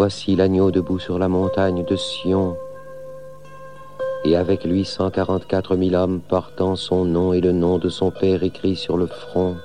voici l'agneau debout sur la montagne de Sion, et avec lui cent quarante-quatre mille hommes portant son nom et le nom de son Père écrit sur le front.